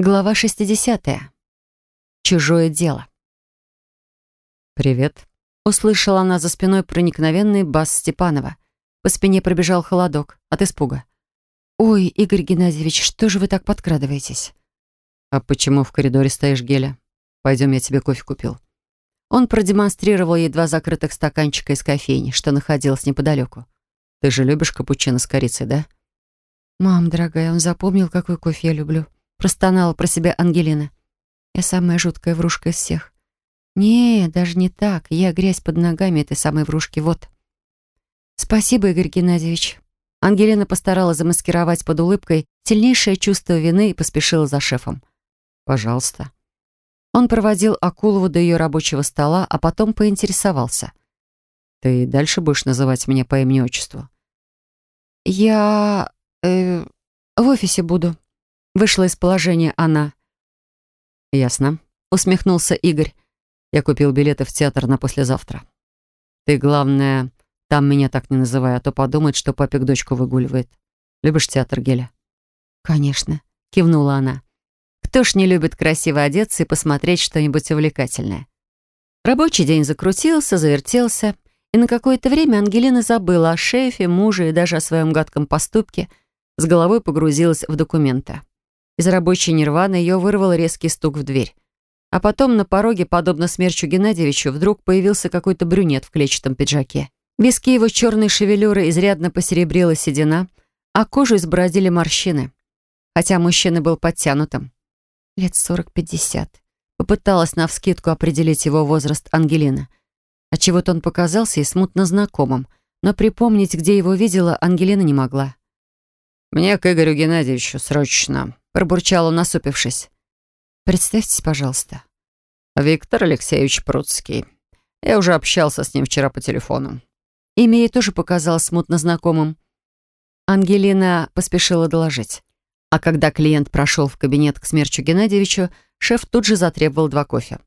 Глава 60. Чужое дело. «Привет», — услышала она за спиной проникновенный бас Степанова. По спине пробежал холодок от испуга. «Ой, Игорь Геннадьевич, что же вы так подкрадываетесь?» «А почему в коридоре стоишь, Геля? Пойдем, я тебе кофе купил». Он продемонстрировал ей два закрытых стаканчика из кофейни, что находилось неподалеку. «Ты же любишь капучино с корицей, да?» «Мам, дорогая, он запомнил, какой кофе я люблю», простонала про себя Ангелина. «Я самая жуткая врушка из всех». «Не, даже не так. Я грязь под ногами этой самой врушки. Вот». «Спасибо, Игорь Геннадьевич». Ангелина постаралась замаскировать под улыбкой сильнейшее чувство вины и поспешила за шефом. «Пожалуйста». Он проводил Акулову до ее рабочего стола, а потом поинтересовался. «Ты дальше будешь называть меня по имени-отчеству?» «Я... Э, в офисе буду», Вышла из положения она. «Ясно», — усмехнулся Игорь. «Я купил билеты в театр на послезавтра. Ты, главное, там меня так не называй, а то подумает, что папик дочку выгуливает. Любишь театр, Геля?» «Конечно», — кивнула она. «Кто ж не любит красиво одеться и посмотреть что-нибудь увлекательное?» Рабочий день закрутился, завертелся, и на какое-то время Ангелина забыла о шефе, муже и даже о своем гадком поступке, с головой погрузилась в документы. Из рабочей нирваны ее вырвал резкий стук в дверь. А потом на пороге, подобно смерчу Геннадьевичу, вдруг появился какой-то брюнет в клетчатом пиджаке. Виски его черной шевелюры изрядно посеребрила седина, а кожу избородили морщины. Хотя мужчина был подтянутым. Лет сорок-пятьдесят. Попыталась навскидку определить его возраст Ангелина. Отчего-то он показался и смутно знакомым, но припомнить, где его видела, Ангелина не могла. «Мне к Игорю Геннадьевичу срочно», пробурчал он, насупившись. «Представьтесь, пожалуйста». «Виктор Алексеевич Пруцкий. Я уже общался с ним вчера по телефону». Имя ей тоже показалось смутно знакомым. Ангелина поспешила доложить. А когда клиент прошел в кабинет к Смерчу Геннадьевичу, шеф тут же затребовал два кофе.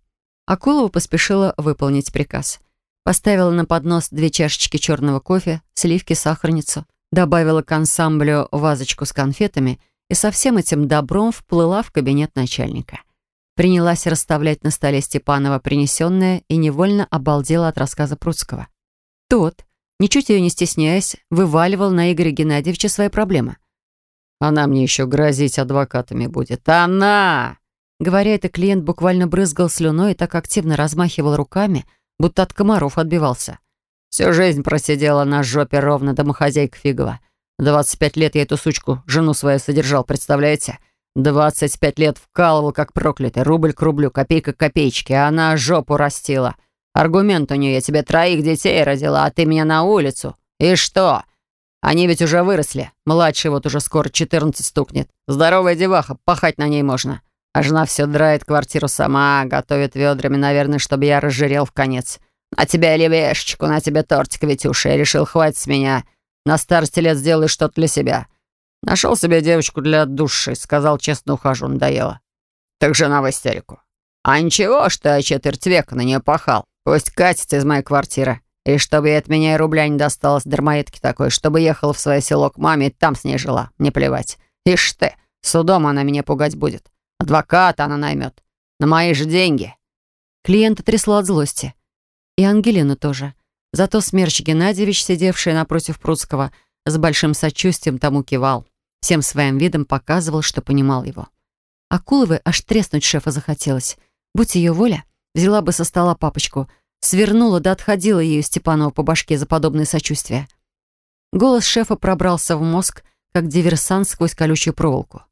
Акулова поспешила выполнить приказ. Поставила на поднос две чашечки черного кофе, сливки, сахарницу, добавила к ансамблю вазочку с конфетами и со всем этим добром вплыла в кабинет начальника. Принялась расставлять на столе Степанова принесенное и невольно обалдела от рассказа Прудского. Тот, ничуть ее не стесняясь, вываливал на Игоря Геннадьевича свои проблемы. «Она мне еще грозить адвокатами будет. Она!» Говоря это, клиент буквально брызгал слюной и так активно размахивал руками, будто от комаров отбивался. «Всю жизнь просидела на жопе ровно домохозяйка Фигова. 25 лет я эту сучку, жену свою, содержал, представляете? 25 лет вкалывал, как проклятый, рубль к рублю, копейка к копеечке, а она жопу растила. Аргумент у нее, я тебе троих детей родила, а ты меня на улицу. И что? Они ведь уже выросли. Младший вот уже скоро 14 стукнет. Здоровая деваха, пахать на ней можно. А жена все драет квартиру сама, готовит ведрами, наверное, чтобы я разжирел в конец. На тебя левешечку, на тебе тортик, Витюша. Я решил, хватит с меня. На старости лет сделай что-то для себя. Нашел себе девочку для души, сказал, честно ухожу, надоело. Так жена в истерику. А ничего, что я четверть века на нее пахал. Пусть катится из моей квартиры. И чтобы ей от меня и рубля не досталось дармоедки такой, чтобы ехала в свое село к маме и там с ней жила. Не плевать. Ишь ты, судом она меня пугать будет. Адвоката она наймет. На мои же деньги. Клиента трясло от злости. И Ангелину тоже. Зато Смерч Геннадьевич, сидевший напротив Прудского, с большим сочувствием тому кивал. Всем своим видом показывал, что понимал его. Акуловой аж треснуть шефа захотелось. Будь ее воля, взяла бы со стола папочку, свернула да отходила ее Степанова по башке за подобное сочувствие. Голос шефа пробрался в мозг, как диверсант сквозь колючую проволоку.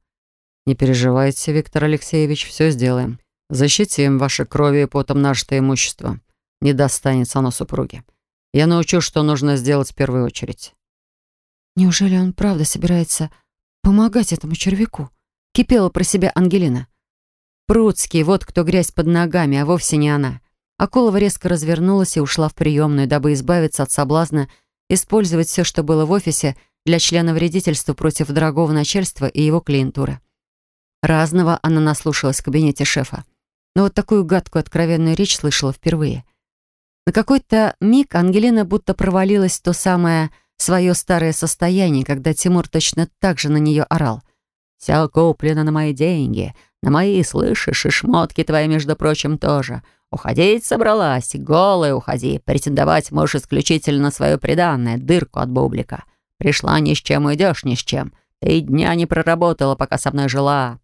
«Не переживайте, Виктор Алексеевич, все сделаем. Защитим ваше кровью и потом нажитое имущество. Не достанется оно супруге. Я научу, что нужно сделать в первую очередь». «Неужели он правда собирается помогать этому червяку?» — кипела про себя Ангелина. Прудский, вот кто грязь под ногами, а вовсе не она. Акулова резко развернулась и ушла в приемную, дабы избавиться от соблазна использовать все, что было в офисе, для члена вредительства против дорогого начальства и его клиентуры. Разного она наслушалась в кабинете шефа. Но вот такую гадкую откровенную речь слышала впервые. На какой-то миг Ангелина будто провалилась в то самое свое старое состояние, когда Тимур точно так же на нее орал. «Все куплено на мои деньги. На мои, слышишь, и шмотки твои, между прочим, тоже. Уходить собралась, голая уходи. Претендовать можешь исключительно на свое преданное, дырку от бублика. Пришла ни с чем, уйдешь ни с чем. Ты дня не проработала, пока со мной жила».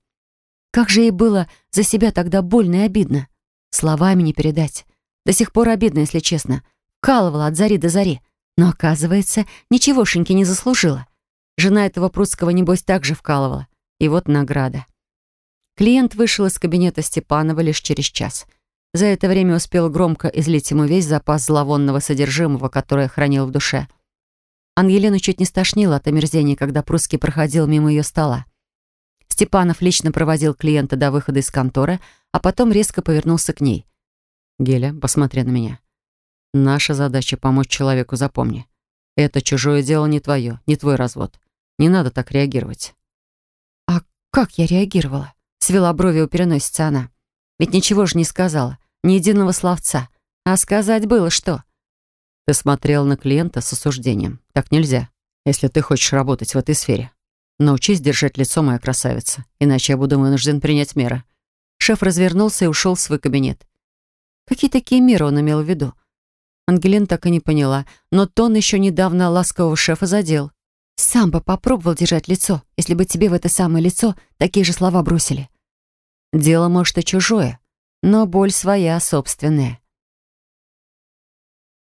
Как же ей было за себя тогда больно и обидно. Словами не передать. До сих пор обидно, если честно. Калывала от зари до зари. Но, оказывается, ничегошеньки не заслужила. Жена этого прусского, небось, также вкалывала. И вот награда. Клиент вышел из кабинета Степанова лишь через час. За это время успел громко излить ему весь запас зловонного содержимого, которое хранил в душе. Ангелину чуть не стошнило от омерзения, когда прусский проходил мимо ее стола. Степанов лично проводил клиента до выхода из конторы, а потом резко повернулся к ней. «Геля, посмотри на меня. Наша задача — помочь человеку, запомни. Это чужое дело не твое, не твой развод. Не надо так реагировать». «А как я реагировала?» — свела брови у переносицы она. «Ведь ничего же не сказала, ни единого словца. А сказать было что?» «Ты смотрел на клиента с осуждением. Так нельзя, если ты хочешь работать в этой сфере. Научись держать лицо, моя красавица, иначе я буду вынужден принять меры». Шеф развернулся и ушел в свой кабинет. Какие такие меры он имел в виду? Ангелина так и не поняла, но тон еще недавно ласкового шефа задел. «Сам бы попробовал держать лицо, если бы тебе в это самое лицо такие же слова бросили». Дело, может, и чужое, но боль своя, собственная.